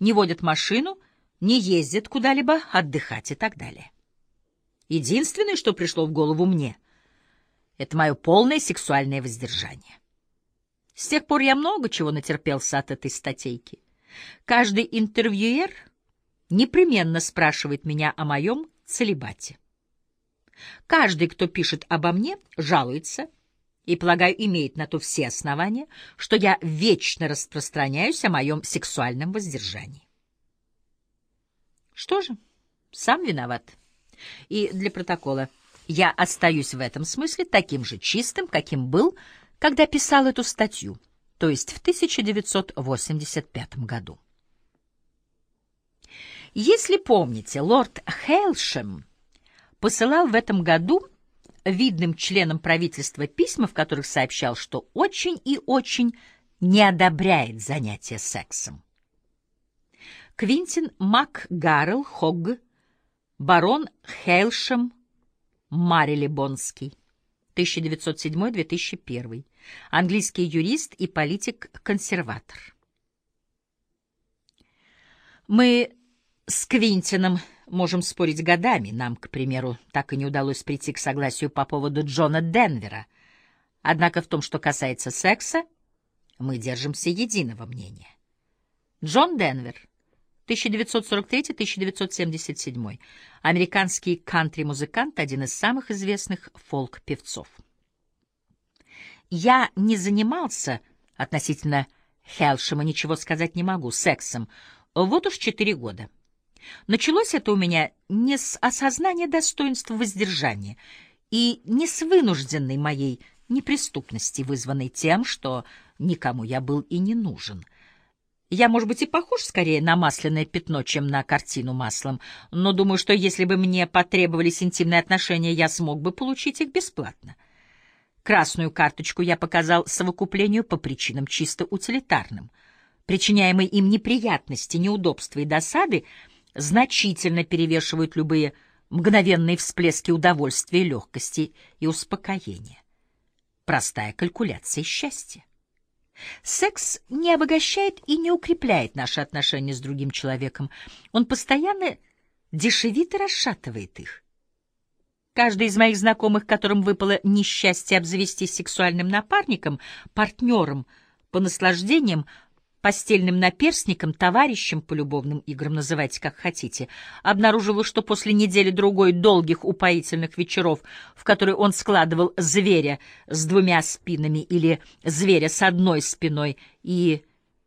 не водят машину, не ездят куда-либо отдыхать и так далее. Единственное, что пришло в голову мне, это мое полное сексуальное воздержание. С тех пор я много чего натерпелся от этой статейки. Каждый интервьюер непременно спрашивает меня о моем целебате. Каждый, кто пишет обо мне, жалуется и, полагаю, имеет на то все основания, что я вечно распространяюсь о моем сексуальном воздержании. Что же, сам виноват. И для протокола я остаюсь в этом смысле таким же чистым, каким был, когда писал эту статью, то есть в 1985 году. Если помните, лорд Хейлшем посылал в этом году видным членам правительства письма, в которых сообщал, что очень и очень не одобряет занятия сексом. Квинтин МакГаррелл Хогг, барон Хейлшем Марилебонский, 1907-2001, английский юрист и политик-консерватор. Мы с Квинтином можем спорить годами. Нам, к примеру, так и не удалось прийти к согласию по поводу Джона Денвера. Однако в том, что касается секса, мы держимся единого мнения. Джон Денвер, 1943-1977, американский кантри-музыкант, один из самых известных фолк-певцов. Я не занимался относительно Хелшема, ничего сказать не могу, сексом, вот уж четыре года. Началось это у меня не с осознания достоинства воздержания и не с вынужденной моей неприступности, вызванной тем, что никому я был и не нужен. Я, может быть, и похож скорее на масляное пятно, чем на картину маслом, но думаю, что если бы мне потребовались интимные отношения, я смог бы получить их бесплатно. Красную карточку я показал совокуплению по причинам чисто утилитарным. Причиняемые им неприятности, неудобства и досады — значительно перевешивают любые мгновенные всплески удовольствия, легкости и успокоения. Простая калькуляция счастья. Секс не обогащает и не укрепляет наши отношения с другим человеком. Он постоянно дешевит и расшатывает их. Каждый из моих знакомых, которым выпало несчастье обзавестись сексуальным напарником, партнером по наслаждениям, постельным наперсником, товарищем по любовным играм, называйте как хотите, обнаружила, что после недели-другой долгих упоительных вечеров, в которые он складывал зверя с двумя спинами или зверя с одной спиной и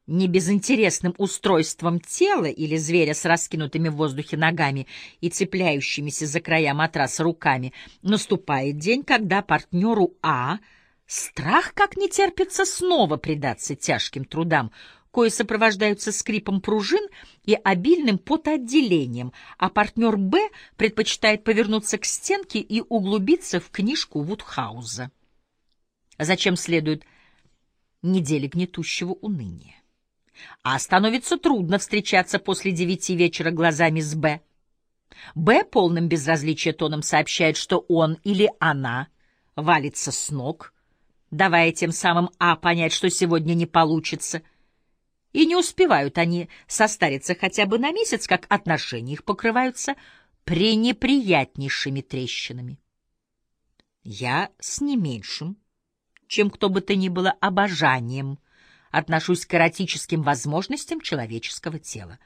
небезынтересным устройством тела или зверя с раскинутыми в воздухе ногами и цепляющимися за края матраса руками, наступает день, когда партнеру А страх как не терпится снова предаться тяжким трудам, кои сопровождаются скрипом пружин и обильным потоотделением, а партнер «Б» предпочитает повернуться к стенке и углубиться в книжку Вудхауза. Зачем следует недели гнетущего уныния? А становится трудно встречаться после девяти вечера глазами с «Б». «Б» полным безразличия тоном сообщает, что он или она валится с ног, давая тем самым А понять, что сегодня не получится — и не успевают они состариться хотя бы на месяц, как отношения их покрываются пренеприятнейшими трещинами. Я с не меньшим, чем кто бы то ни было, обожанием отношусь к эротическим возможностям человеческого тела.